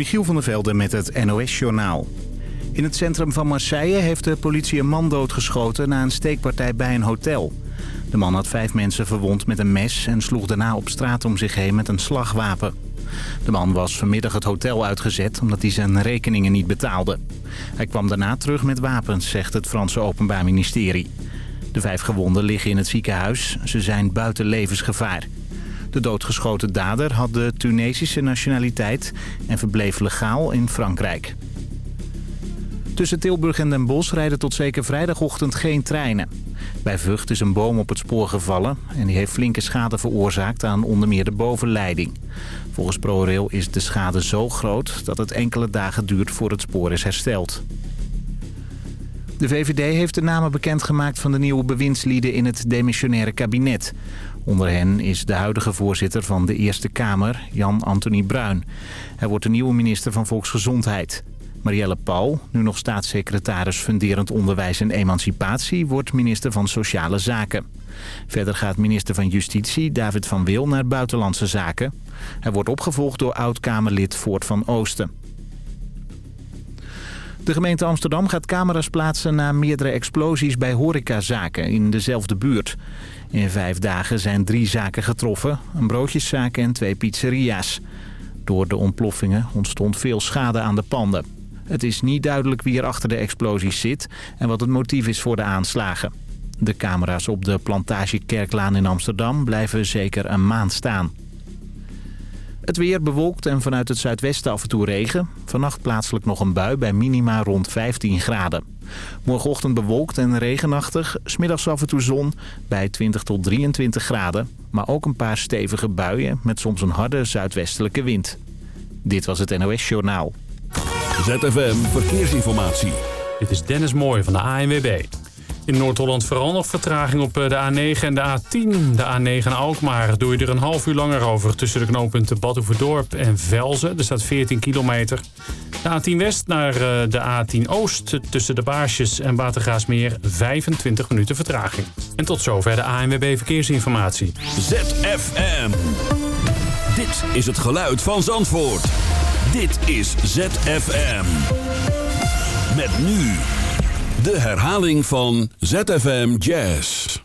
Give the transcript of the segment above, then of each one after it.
Michiel van der Velde met het NOS-journaal. In het centrum van Marseille heeft de politie een man doodgeschoten na een steekpartij bij een hotel. De man had vijf mensen verwond met een mes en sloeg daarna op straat om zich heen met een slagwapen. De man was vanmiddag het hotel uitgezet omdat hij zijn rekeningen niet betaalde. Hij kwam daarna terug met wapens, zegt het Franse Openbaar Ministerie. De vijf gewonden liggen in het ziekenhuis. Ze zijn buiten levensgevaar. De doodgeschoten dader had de Tunesische nationaliteit en verbleef legaal in Frankrijk. Tussen Tilburg en Den Bosch rijden tot zeker vrijdagochtend geen treinen. Bij Vught is een boom op het spoor gevallen en die heeft flinke schade veroorzaakt aan onder meer de bovenleiding. Volgens ProRail is de schade zo groot dat het enkele dagen duurt voor het spoor is hersteld. De VVD heeft de namen bekendgemaakt van de nieuwe bewindslieden in het demissionaire kabinet. Onder hen is de huidige voorzitter van de Eerste Kamer, Jan-Anthony Bruin. Hij wordt de nieuwe minister van Volksgezondheid. Marielle Paul, nu nog staatssecretaris Funderend Onderwijs en Emancipatie... wordt minister van Sociale Zaken. Verder gaat minister van Justitie David van Wil naar Buitenlandse Zaken. Hij wordt opgevolgd door oud-Kamerlid Voort van Oosten. De gemeente Amsterdam gaat camera's plaatsen na meerdere explosies bij horecazaken in dezelfde buurt. In vijf dagen zijn drie zaken getroffen, een broodjeszaak en twee pizzeria's. Door de ontploffingen ontstond veel schade aan de panden. Het is niet duidelijk wie er achter de explosies zit en wat het motief is voor de aanslagen. De camera's op de Plantage Kerklaan in Amsterdam blijven zeker een maand staan. Het weer bewolkt en vanuit het zuidwesten af en toe regen. Vannacht plaatselijk nog een bui bij minima rond 15 graden. Morgenochtend bewolkt en regenachtig. Smiddags af en toe zon bij 20 tot 23 graden. Maar ook een paar stevige buien met soms een harde zuidwestelijke wind. Dit was het NOS Journaal. ZFM Verkeersinformatie. Dit is Dennis Mooij van de ANWB. In Noord-Holland vooral nog vertraging op eh, de A9 en de A10. De A9 Alkmaar doe je er een half uur langer over... tussen de knooppunten Badhoevedorp en Velzen. Er staat 14 kilometer. De A10 West naar eh, de A10 Oost tussen de Baarsjes en Watergraasmeer... 25 minuten vertraging. En tot zover de ANWB Verkeersinformatie. ZFM. Dit is het geluid van Zandvoort. Dit is ZFM. Met nu de herhaling van ZFM Jazz.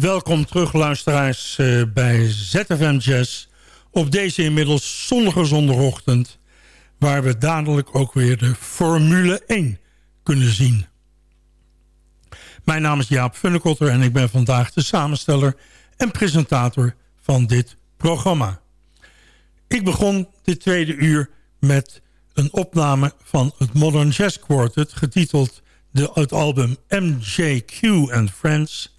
Welkom terug luisteraars uh, bij ZFM Jazz... op deze inmiddels zonnige zondagochtend... waar we dadelijk ook weer de Formule 1 kunnen zien. Mijn naam is Jaap Funnekotter en ik ben vandaag de samensteller... en presentator van dit programma. Ik begon dit tweede uur met een opname van het Modern Jazz Quartet... getiteld de, het album MJQ and Friends...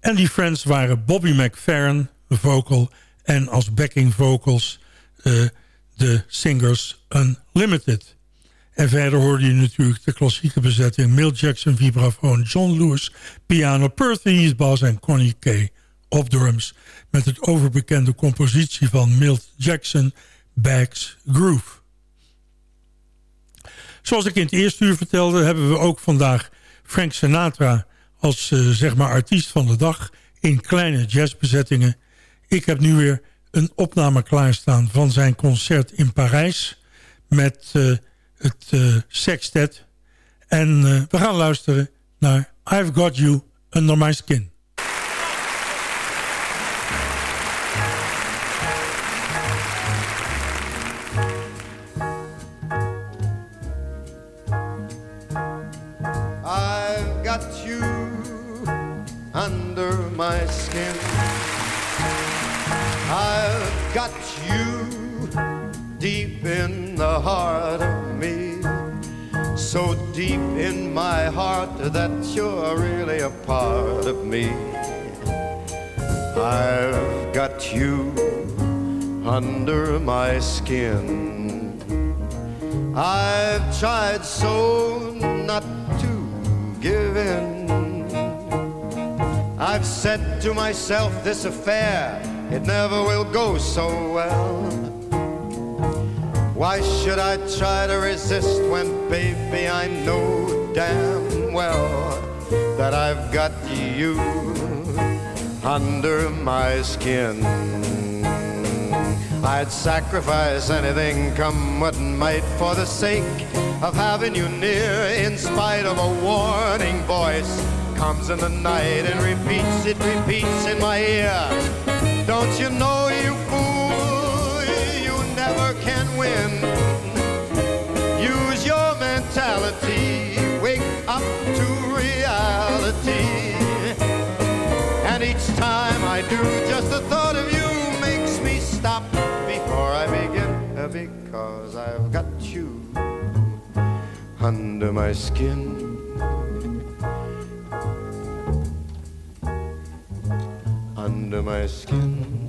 En die friends waren Bobby McFerrin, vocal... en als backing vocals uh, de Singers Unlimited. En verder hoorde je natuurlijk de klassieke bezetting... Milt Jackson, vibrafoon, John Lewis, piano... Perthes, bass en Connie Kay op drums... met het overbekende compositie van Milt Jackson... Bags Groove. Zoals ik in het eerste uur vertelde... hebben we ook vandaag Frank Sinatra als uh, zeg maar artiest van de dag in kleine jazzbezettingen. Ik heb nu weer een opname klaarstaan van zijn concert in Parijs met uh, het uh, sextet. En we gaan luisteren naar I've Got You Under My Skin. The heart of me. So deep in my heart that you're really a part of me. I've got you under my skin. I've tried so not to give in. I've said to myself, this affair, it never will go so well. Why should I try to resist when, baby, I know damn well that I've got you under my skin? I'd sacrifice anything, come what might, for the sake of having you near in spite of a warning voice comes in the night and repeats it repeats in my ear don't you know use your mentality wake up to reality and each time I do just the thought of you makes me stop before I begin uh, because I've got you under my skin. Under my skin.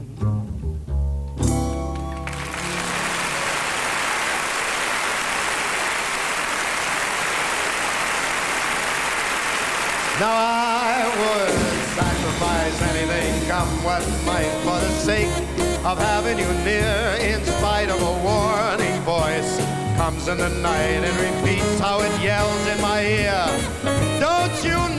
Now I would sacrifice anything, come what might, for the sake of having you near, in spite of a warning voice comes in the night and repeats how it yells in my ear. Don't you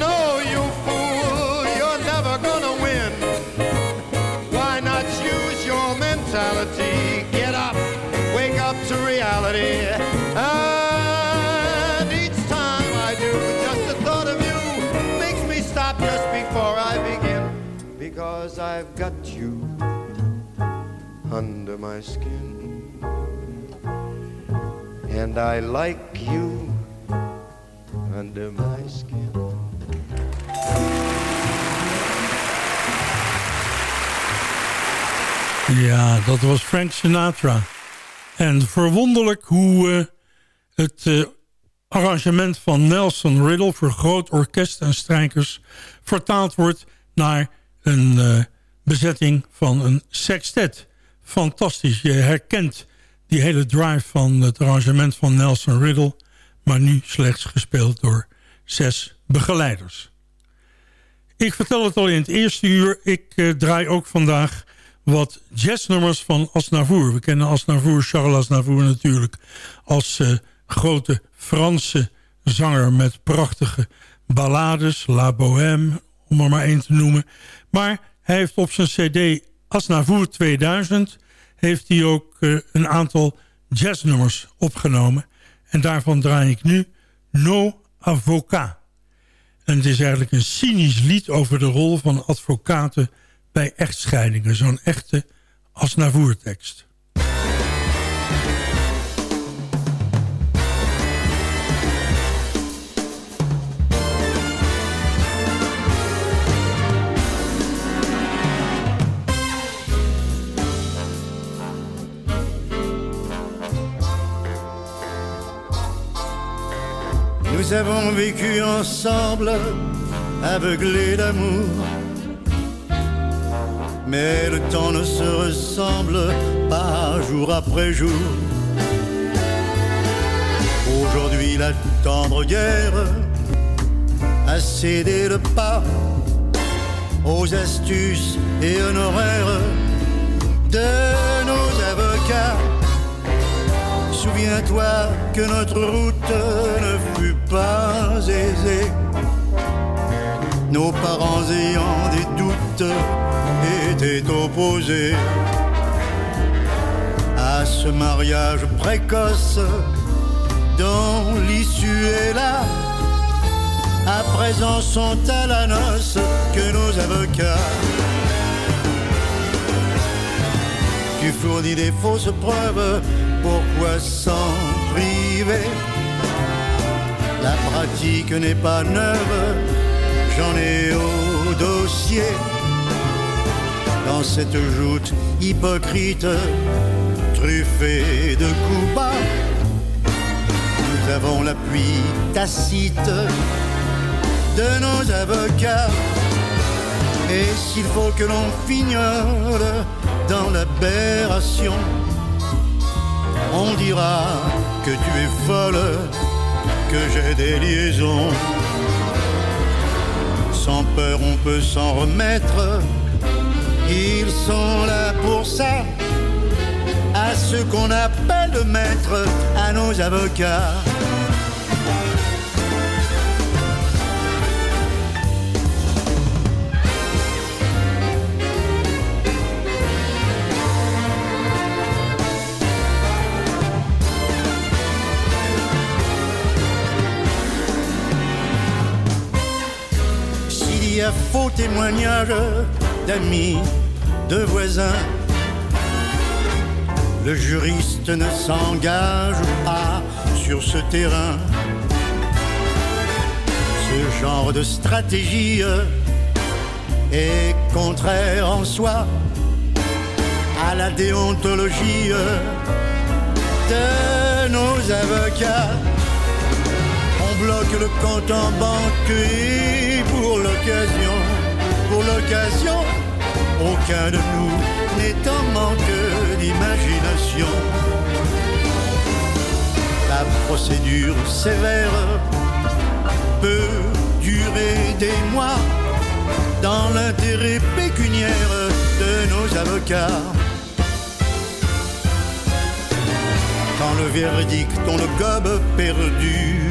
just before I begin. Because I've got you under my skin. And I like you under my skin. Ja, dat was Frank Sinatra. En verwonderlijk hoe uh, het uh, arrangement van Nelson Riddle... voor groot orkest en strijkers vertaald wordt naar een uh, bezetting van een sextet. Fantastisch, je herkent die hele drive van het arrangement van Nelson Riddle... maar nu slechts gespeeld door zes begeleiders. Ik vertel het al in het eerste uur. Ik uh, draai ook vandaag wat jazznummers van Asnavour. We kennen Asnavour, Charles Asnavour natuurlijk... als uh, grote Franse zanger met prachtige ballades... La Bohème, om er maar één te noemen. Maar hij heeft op zijn cd Asnavour 2000 heeft hij ook uh, een aantal jazznummers opgenomen. En daarvan draai ik nu No Avocat. En het is eigenlijk een cynisch lied over de rol van advocaten bij echtscheidingen. Zo'n echte Asnavoer-tekst. Nous avons vécu ensemble, aveuglés d'amour. Mais le temps ne se ressemble pas jour après jour. Aujourd'hui, la tendre guerre a cédé le pas aux astuces et honoraires de nos avocats Souviens-toi que notre route ne fut pas aisée. Nos parents ayant des doutes étaient opposés à ce mariage précoce dont l'issue est là. À présent sont à la noce que nos avocats. Tu fournis des fausses preuves pourquoi s'en priver? La pratique n'est pas neuve, j'en ai au dossier. Dans cette joute hypocrite, truffée de coups bas, nous avons l'appui tacite de nos avocats. Et s'il faut que l'on fignole dans l'aberration, on dira que tu es folle, que j'ai des liaisons. Sans peur, on peut s'en remettre. Ils sont là pour ça. À ce qu'on appelle maître, à nos avocats. Faux témoignages d'amis, de voisins. Le juriste ne s'engage pas sur ce terrain. Ce genre de stratégie est contraire en soi à la déontologie de nos avocats. Bloque le compte en banque et pour l'occasion, pour l'occasion, aucun de nous n'est en manque d'imagination. La procédure sévère peut durer des mois dans l'intérêt pécuniaire de nos avocats. Quand le verdict, on le gobe perdu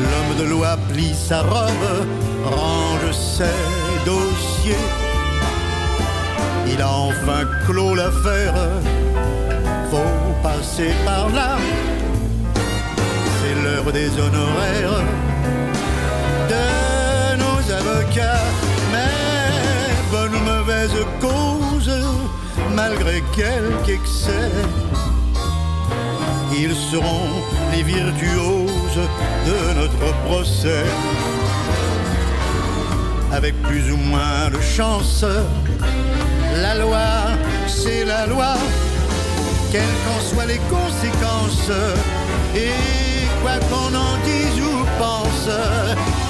l'homme de loi plie sa robe, range ses dossiers. Il a enfin clos l'affaire, faut passer par là. C'est l'heure des honoraires de nos avocats. Mais bonne ou mauvaise cause, malgré quelque excès, ils seront les virtuoses de notre procès. Avec plus ou moins de chance, la loi, c'est la loi, quelles qu'en soient les conséquences. Et quoi qu'on en dise ou pense,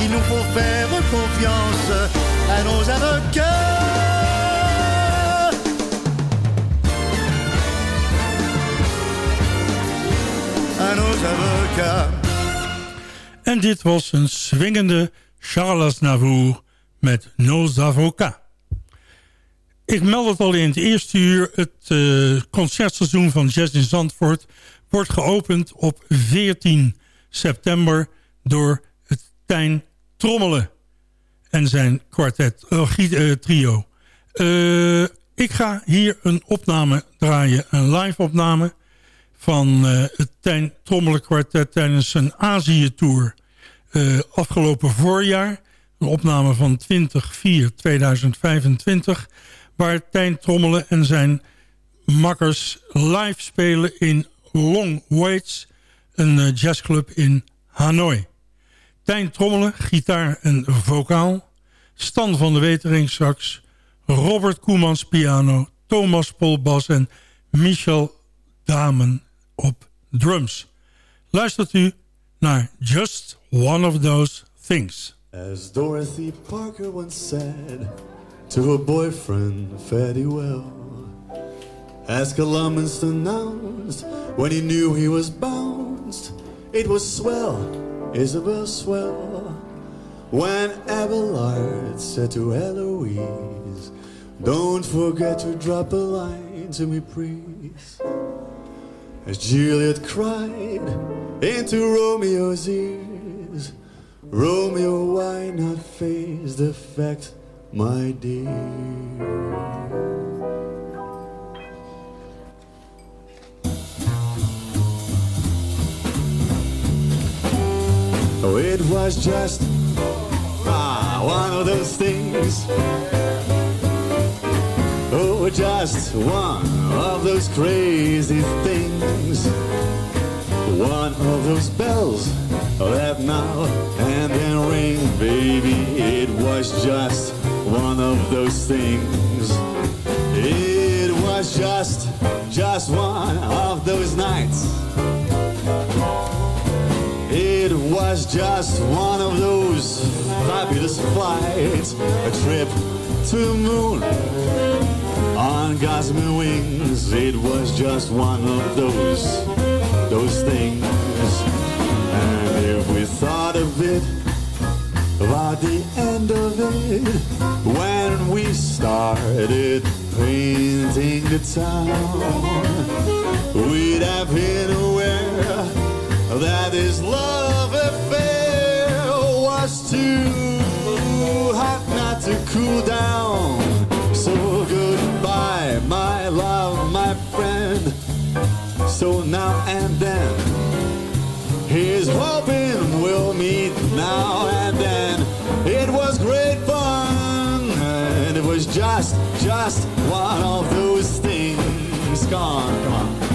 il nous faut faire confiance à nos avocats. En dit was een swingende Charles Navour met Nos Avocats. Ik meld het al in het eerste uur. Het uh, concertseizoen van Jazz in Zandvoort wordt geopend op 14 september door het Tijn Trommelen en zijn kwartet, uh, uh, trio. ik ga hier een opname draaien, een live opname van het Tijn Trommelen kwartet tijdens een Azië-tour afgelopen voorjaar. Een opname van 20-4-2025 waar Tijn Trommelen en zijn makkers live spelen in Long Waits, een jazzclub in Hanoi. Tijn Trommelen, gitaar en vocaal. Stan van de Wetering sax. Robert Koemans piano. Thomas Pol bas en Michel Damen op drums. Luistert u naar Just One of Those Things. As Dorothy Parker once said to her boyfriend, fairly well. As Columbus announced when he knew he was bounced, it was swell, Isabel swell. When Abelard said to Eloise, Don't forget to drop a line to me, please. As Juliet cried into Romeo's ears, Romeo, why not face the fact, my dear? Oh, it was just ah, one of those things. Oh, just one of those crazy things. One of those bells that now and then ring, baby. It was just one of those things. It was just, just one of those nights. It was just one of those fabulous flights, a trip to the moon on gossamer wings. It was just one of those, those things. And if we thought of it, about the end of it, when we started painting the town, we'd have been aware that his love affair was too hot not to cool down my love, my friend. So now and then, he's hoping we'll meet now and then. It was great fun, and it was just, just one of those things gone. Come on.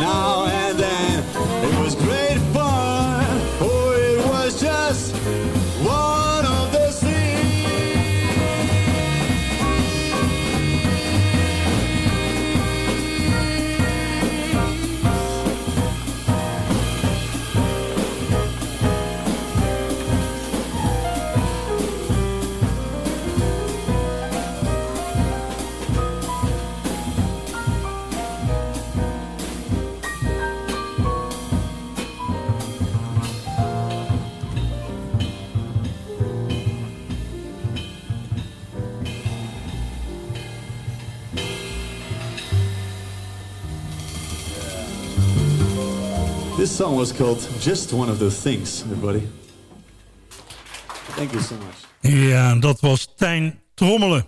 Now was called Just One of Those Things, everybody. Thank you so much. Ja, dat was Tijn Trommelen.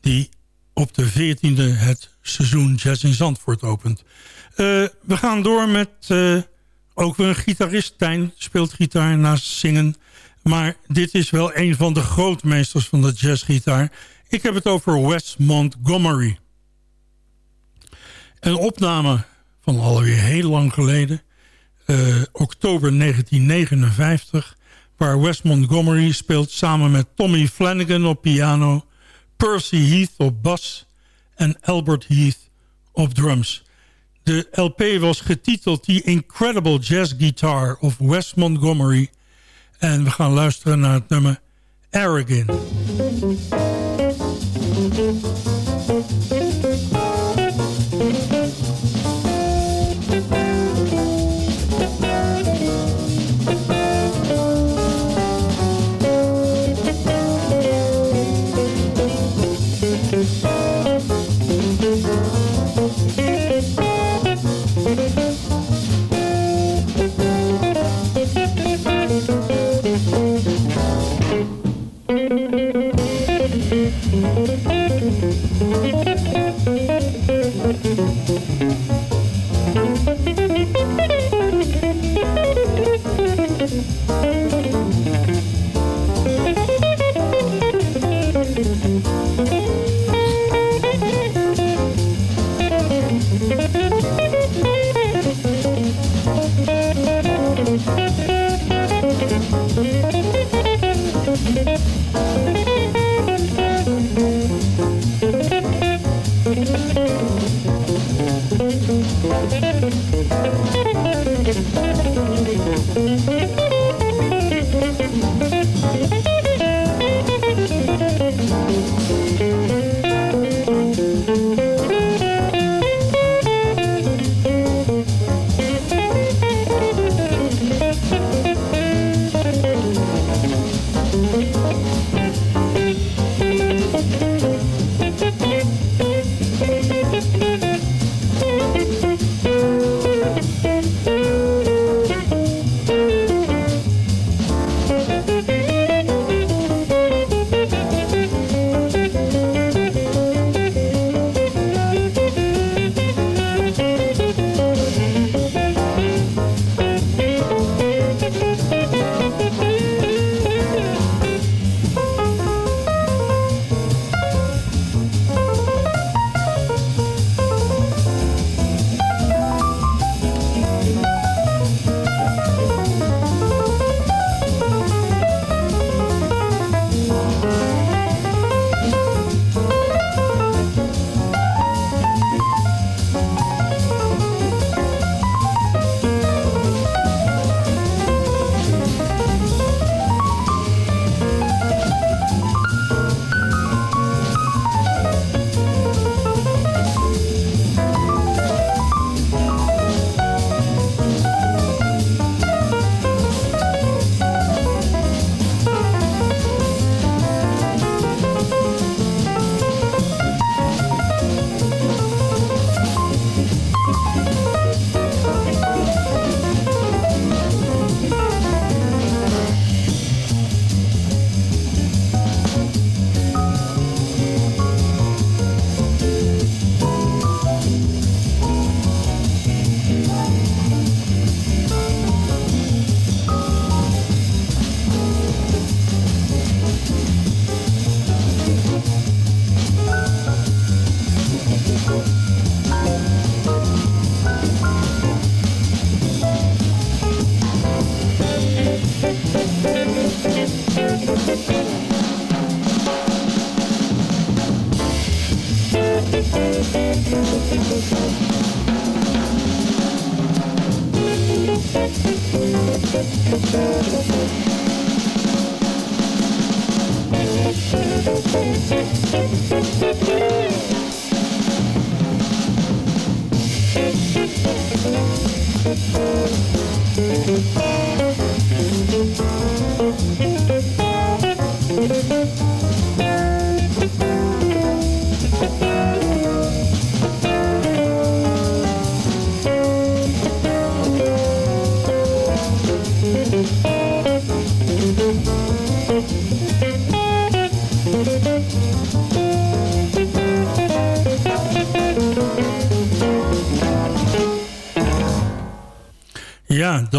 Die op de 14e het seizoen Jazz in Zandvoort opent. Eh, we gaan door met eh, ook weer een gitarist. Tijn speelt gitaar naast zingen. Maar dit is wel een van de grootmeesters van de jazzgitaar. Ik heb het over Wes Montgomery. Een opname van alweer heel lang geleden. eh, oktober 1959. Waar Wes Montgomery speelt samen met Tommy Flanagan op piano. Percy Heath op bas. En Albert Heath op drums. De LP was getiteld The Incredible Jazz Guitar of Wes Montgomery. En we gaan luisteren naar het nummer Arrogant.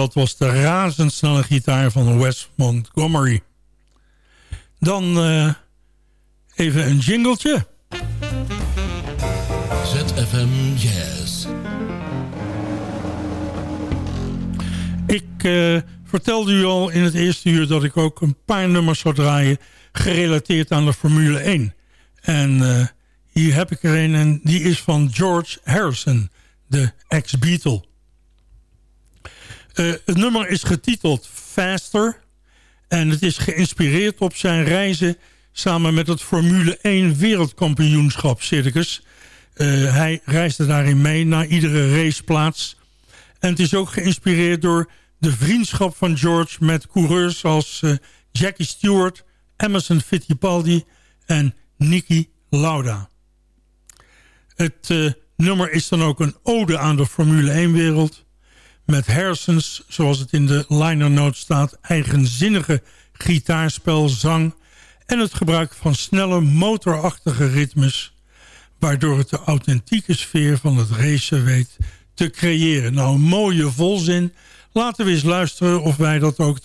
Dat was de razendsnelle gitaar van Wes Montgomery. Dan uh, even een jingletje. ZFM Jazz. Ik uh, vertelde u al in het eerste uur dat ik ook een paar nummers zou draaien... gerelateerd aan de Formule 1. En uh, hier heb ik er een en die is van George Harrison, de ex-Beatle. Uh, het nummer is getiteld Faster. En het is geïnspireerd op zijn reizen samen met het Formule 1 wereldkampioenschap circus. Uh, hij reisde daarin mee naar iedere raceplaats. En het is ook geïnspireerd door de vriendschap van George met coureurs als uh, Jackie Stewart, Emerson Fittipaldi en Niki Lauda. Het nummer is dan ook een ode aan de Formule 1 wereld met Harrison's, zoals het in de liner note staat... eigenzinnige gitaarspel, zang... en het gebruik van snelle motorachtige ritmes... waardoor het de authentieke sfeer van het racen weet te creëren. Nou, mooie volzin. Laten we eens luisteren of wij dat ook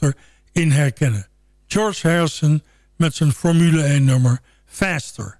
erin herkennen. George Harrison met zijn Formule 1 nummer Faster.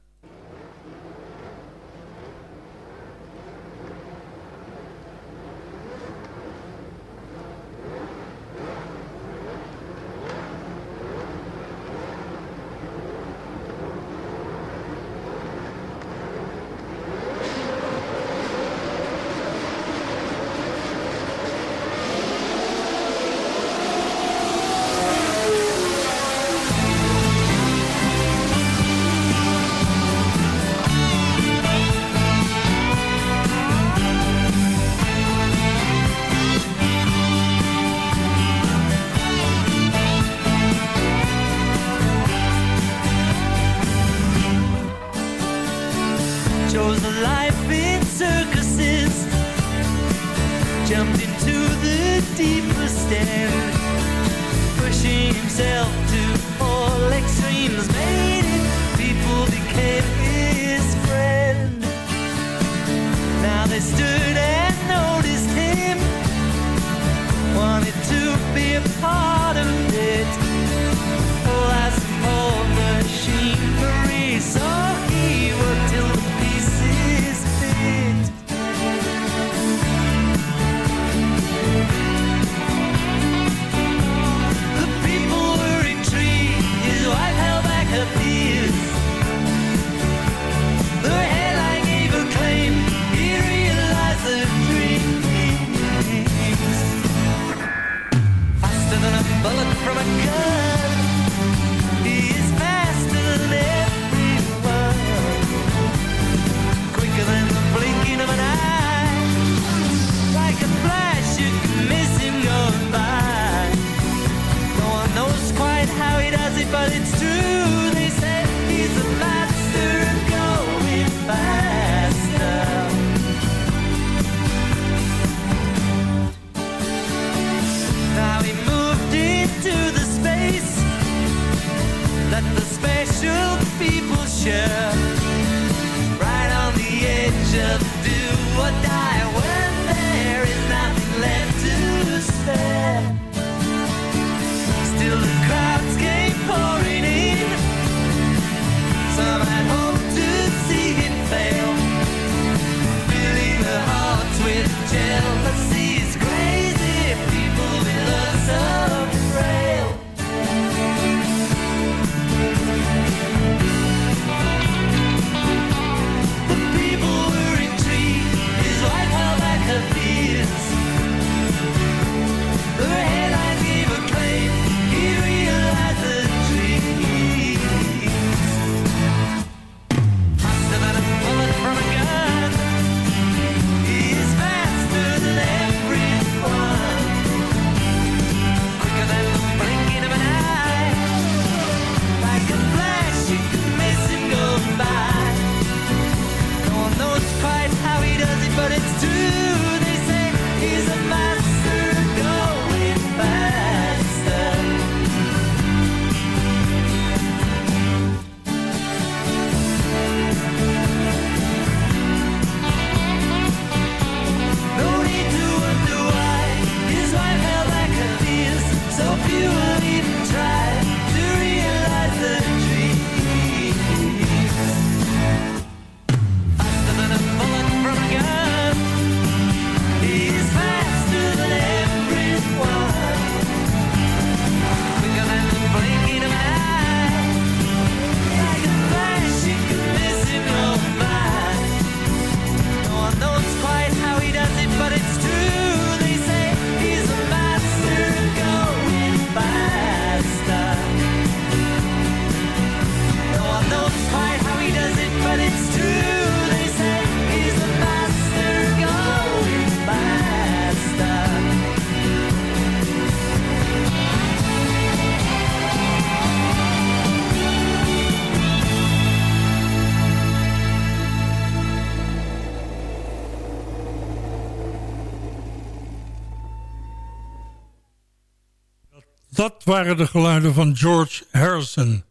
Waren de geluiden van George Harrison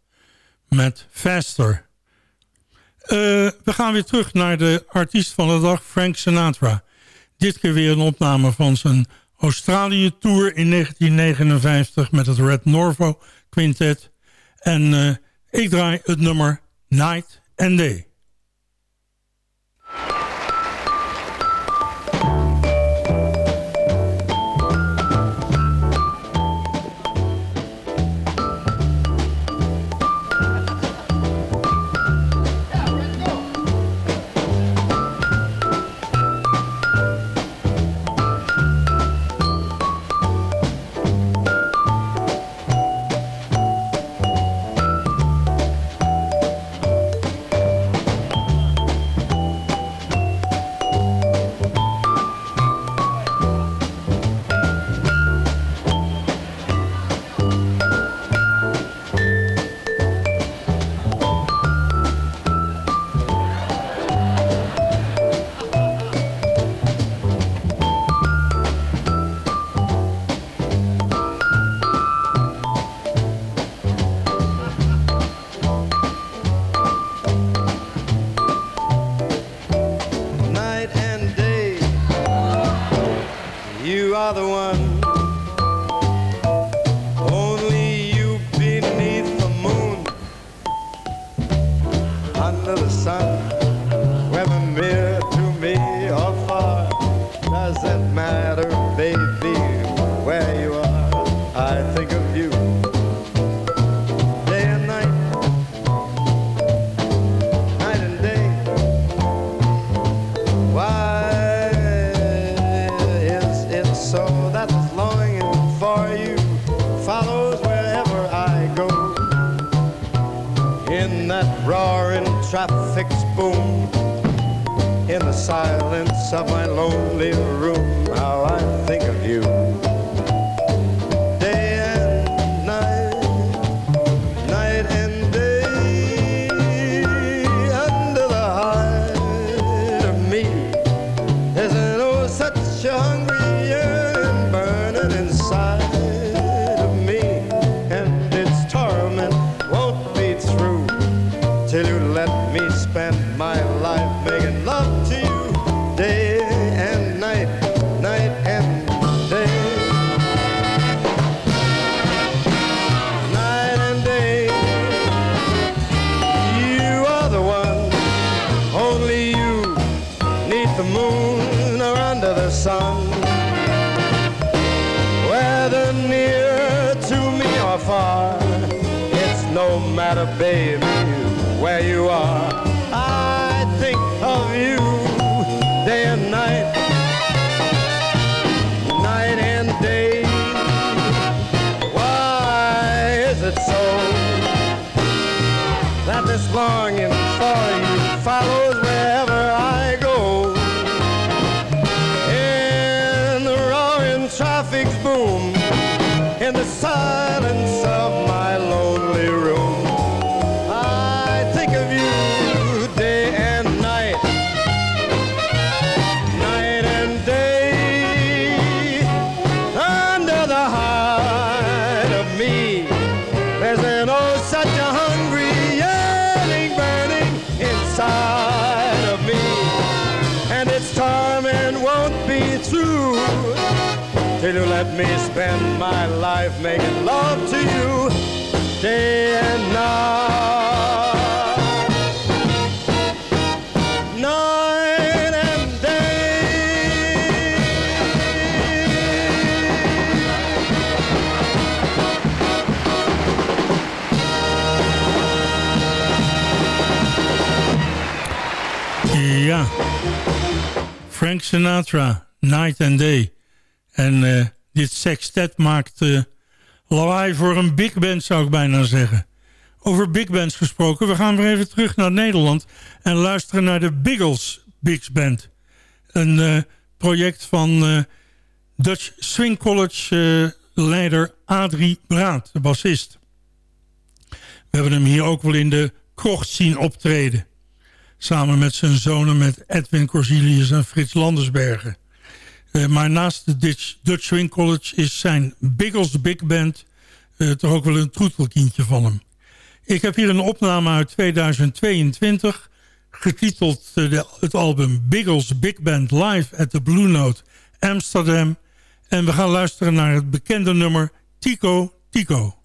met Faster. Uh, we gaan weer terug naar de artiest van de dag, Frank Sinatra. Dit keer weer een opname van zijn Australië-tour in 1959 met het Red Norvo Quintet. En uh, ik draai het nummer Night and Day. silence of my lonely room, how I think of you. Spend my life making love to you day and night. Night and day. Frank Sinatra, Night and Day. En uh, dit sextet maakt uh, lawaai voor een big band, zou ik bijna zeggen. Over big bands gesproken, we gaan weer even terug naar Nederland... en luisteren naar de Biggles Big Band. Een uh, project van uh, Dutch Swing College leider Adrie Braat, de bassist. We hebben hem hier ook wel in de krocht zien optreden. Samen met zijn zonen met Edwin Corsilius en Frits Landersbergen. Uh, maar naast de Dutch, Dutch Swing College is zijn Biggles Big Band toch ook wel een troetelkindje van hem. Ik heb hier een opname uit 2022 getiteld het album Biggles Big Band Live at the Blue Note Amsterdam. En we gaan luisteren naar het bekende nummer Tico Tico.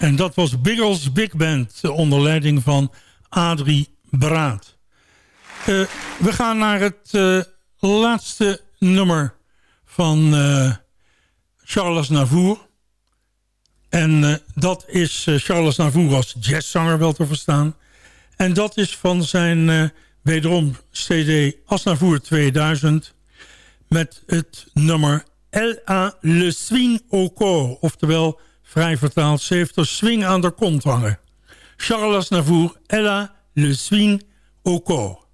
En dat was Biggles Big Band onder leiding van Adrie Braat. Uh, we gaan naar het uh, laatste nummer van uh, Charles Navour. En dat is Charles Navour als jazzzanger wel te verstaan. En dat is van zijn wederom CD Asnavour 2000... met het nummer L.A. Le Swing au corps, oftewel vrij vertaald, ze heeft er swing aan de kont hangen. Charles Navour, Ella, le swing au corps.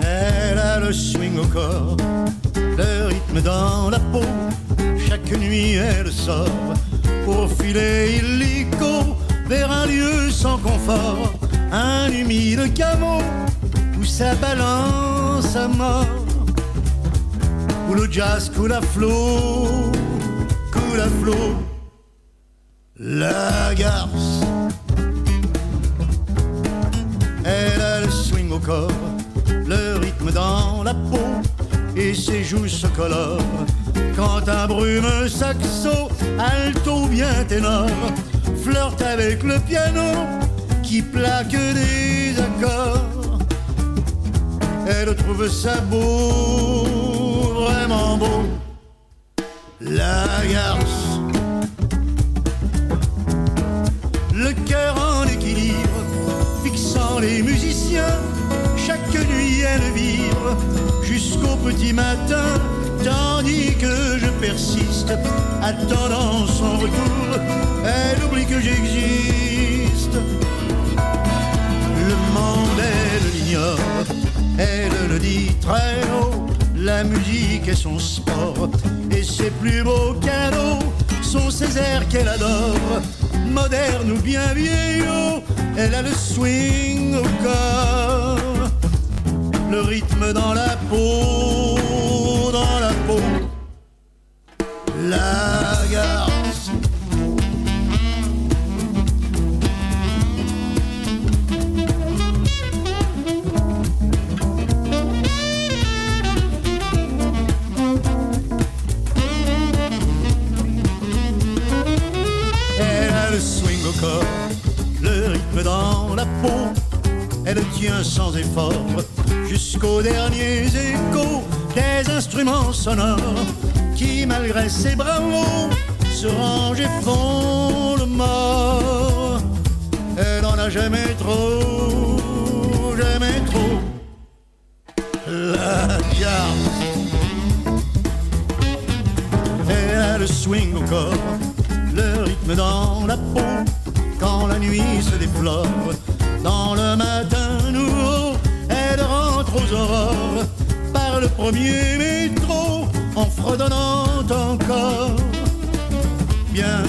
Elle a le swing au corps, le rythme dans la peau. Chaque nuit elle sort pour filer illico vers un lieu sans confort, un humide caveau sa balance à mort, où le jazz coule à flot, coule à flot. La garce, elle a le swing au corps, le rythme dans la peau, et ses joues se colorent. Quand un brume saxo, alto bien ténor, flirte avec le piano qui plaque des accords elle trouve ça beau, vraiment beau. La garce, le cœur en équilibre, fixant les musiciens, chaque nuit elle vivre jusqu'au petit matin, tandis que je persiste, attendant son retour, elle oublie que j'existe. Le monde, elle l'ignore, elle le dit très haut, la musique est son sport, et ses plus beaux cadeaux sont ces airs qu'elle adore, moderne ou bien vieillot, elle a le swing au corps, le rythme dans la peau, dans la peau. Tient sans effort jusqu'aux derniers échos des instruments sonores qui, malgré ses bravos, se rangent et font le mort. Elle en a jamais trop, jamais trop. La garce. Elle le swing au corps, le rythme dans la peau. Quand la nuit se déflore, dans le matin nouveau, elle rentre aux aurores par le premier métro en fredonnant encore. Bien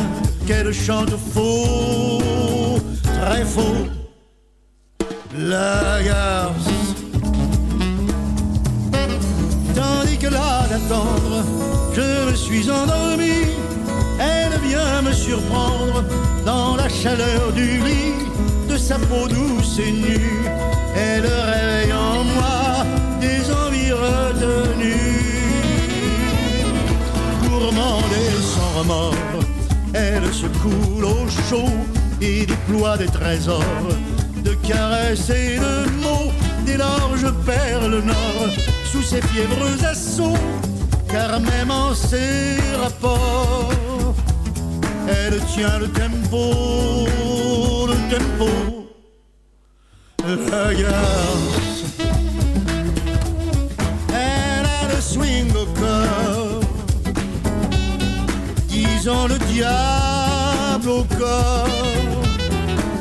qu'elle chante faux, très faux, la garce. Tandis que là d'attendre, je me suis endormi. Elle vient me surprendre dans la chaleur du lit sa peau douce et nue. Elle réveille en moi des envies retenues. Gourmande et sans remords, elle se coule au chaud et déploie des trésors de caresses et de mots, des larges perles nord sous ses fiévreux assauts, car même en ses rapports, elle tient le tempo, le tempo, la. Elle a le swing au corps, disons le diable au corps,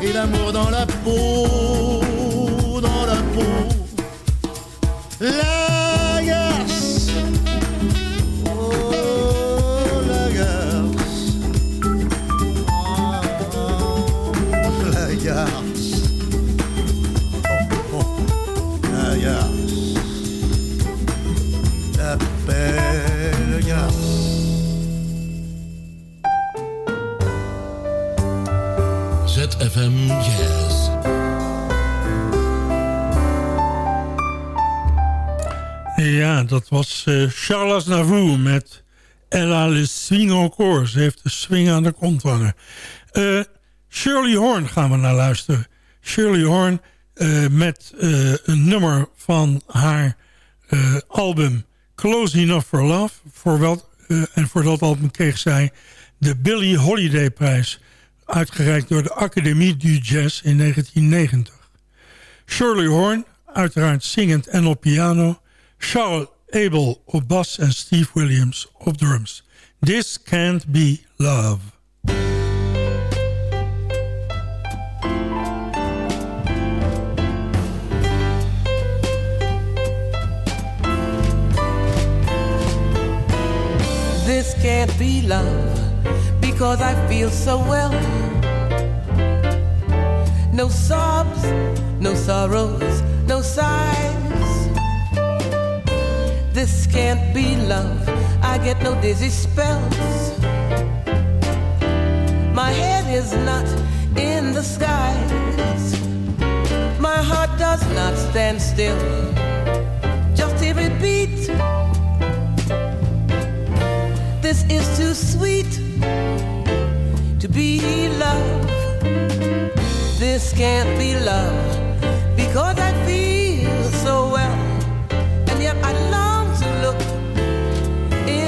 et l'amour dans la peau, dans la peau. Ja, dat was eh, Charles Navour met Elle a le swing encore. Ze heeft de swing aan de kont hangen. Eh, Shirley Horn gaan we naar luisteren. Shirley Horn eh, met een nummer van haar album Close Enough for Love. Voor wel, en voor dat album kreeg zij de Billie Holiday prijs. Uitgereikt door de Académie du Jazz in 1990. Shirley Horn, uiteraard zingend en op piano. Charles Abel op bas en Steve Williams op drums. This Can't Be Love. This can't be love because I feel so well. No sobs, no sorrows, no sighs. This can't be love. I get no dizzy spells. My head is not in the skies. My heart does not stand still. Just hear it beat. This is too sweet to be love. This can't be love because I feel so well,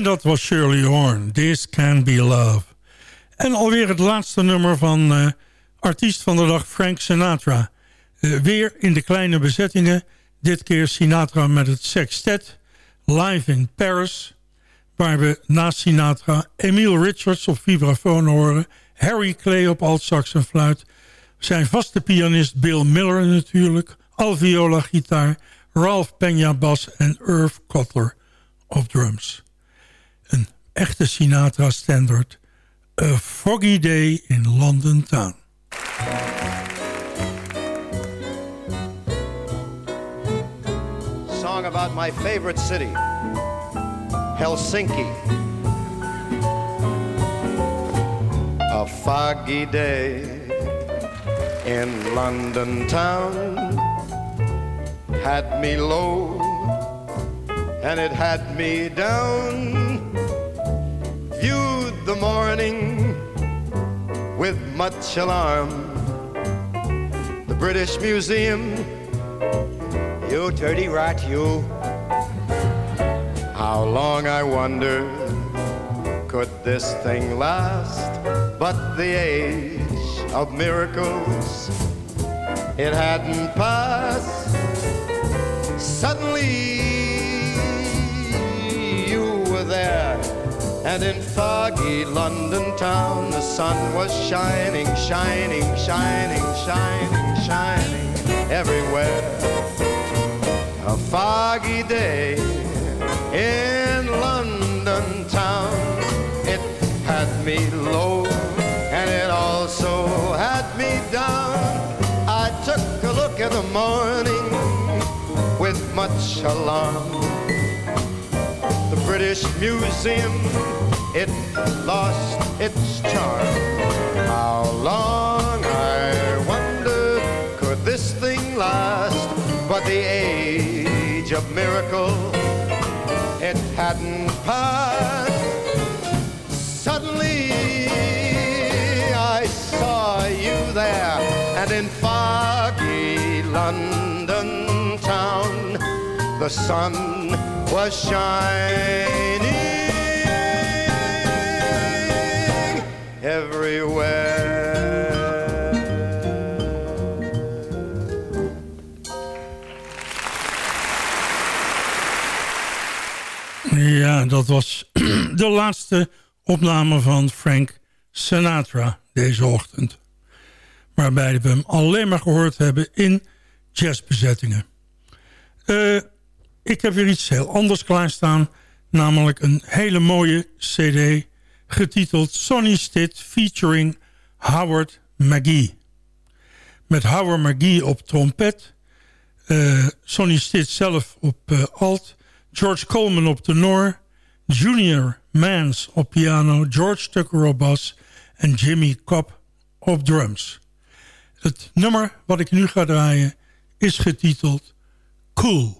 En dat was Shirley Horn. This Can Be Love. En alweer het laatste nummer van eh, artiest van de dag Frank Sinatra. Eh, weer in de kleine bezettingen. Dit keer Sinatra met het sextet. Live in Paris. Waar we naast Sinatra Emile Richards op vibrafoon horen. Harry Clay op alt-sax en fluit. Zijn vaste pianist Bill Miller natuurlijk. Alviola gitaar. Ralph Peña bas en Irv Cutler op drums. Een echte Sinatra-standard. A Foggy Day in London Town. Song about my favorite city, Helsinki. A foggy day in London town had me low and it had me down. The morning with much alarm. The British Museum, you dirty rat, you. How long I wondered could this thing last? But the age of miracles, it hadn't passed. Suddenly, and in foggy London town, the sun was shining, shining, shining, shining, shining everywhere. A foggy day in London town, it had me low, and it also had me down. I took a look at the morning with much alarm. British Museum, it lost its charm. How long, I wondered, could this thing last? But the age of miracle, it hadn't passed. Suddenly, I saw you there, and in foggy London town, the sun was shining everywhere. Ja, dat was de laatste opname van Frank Sinatra deze ochtend. Waarbij we hem alleen maar gehoord hebben in jazzbezettingen. Eh, ik heb weer iets heel anders klaarstaan. Namelijk een hele mooie cd getiteld Sonny Stitt featuring Howard McGee. Met Howard McGee op trompet. eh, Sonny Stitt zelf op eh, alt. George Coleman op tenor. Junior Mans op piano, George Tucker op bas en Jimmy Cobb op drums. Het nummer wat ik nu ga draaien is getiteld Cool.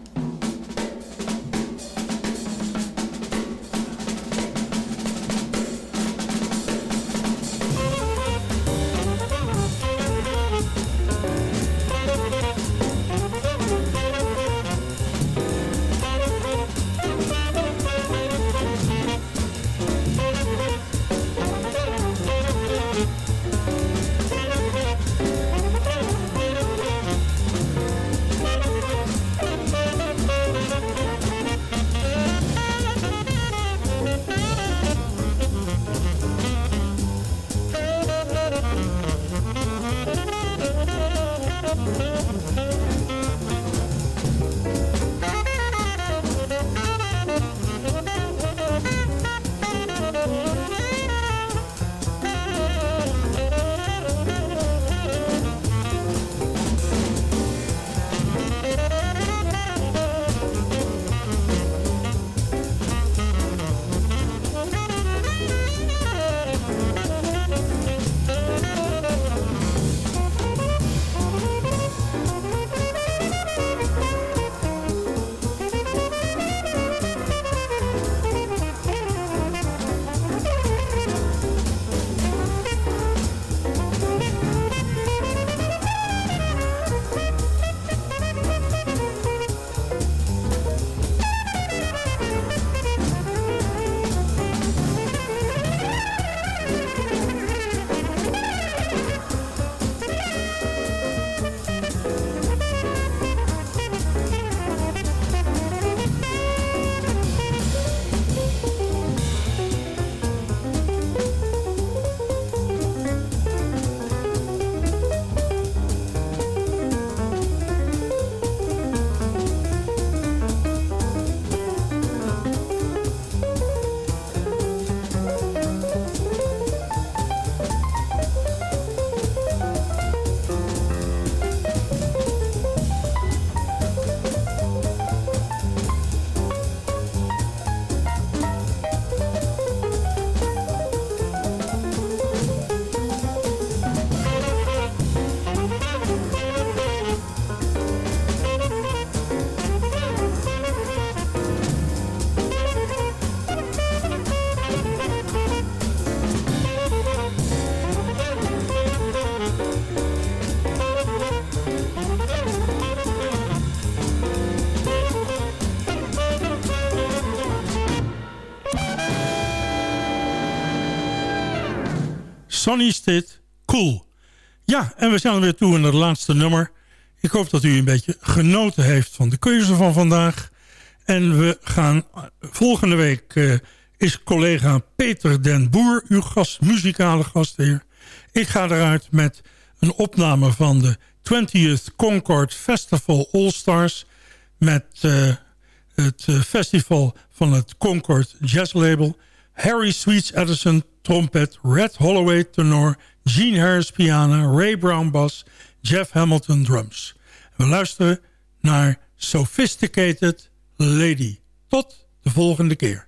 Sonny Stitt, Cool. Ja, en we zijn weer toe in het laatste nummer. Ik hoop dat u een beetje genoten heeft van de keuze van vandaag. En we gaan volgende week uh, is collega Peter den Boer, uw gast, muzikale gastheer. Ik ga eruit met een opname van de 20th Concord Festival All Stars. Met uh, het uh, festival van het Concord Jazz Label. Harry Sweets Edison trompet, Red Holloway tenor, Gene Harris piano, Ray Brown bass, Jeff Hamilton drums. We luisteren naar Sophisticated Lady. Tot de volgende keer.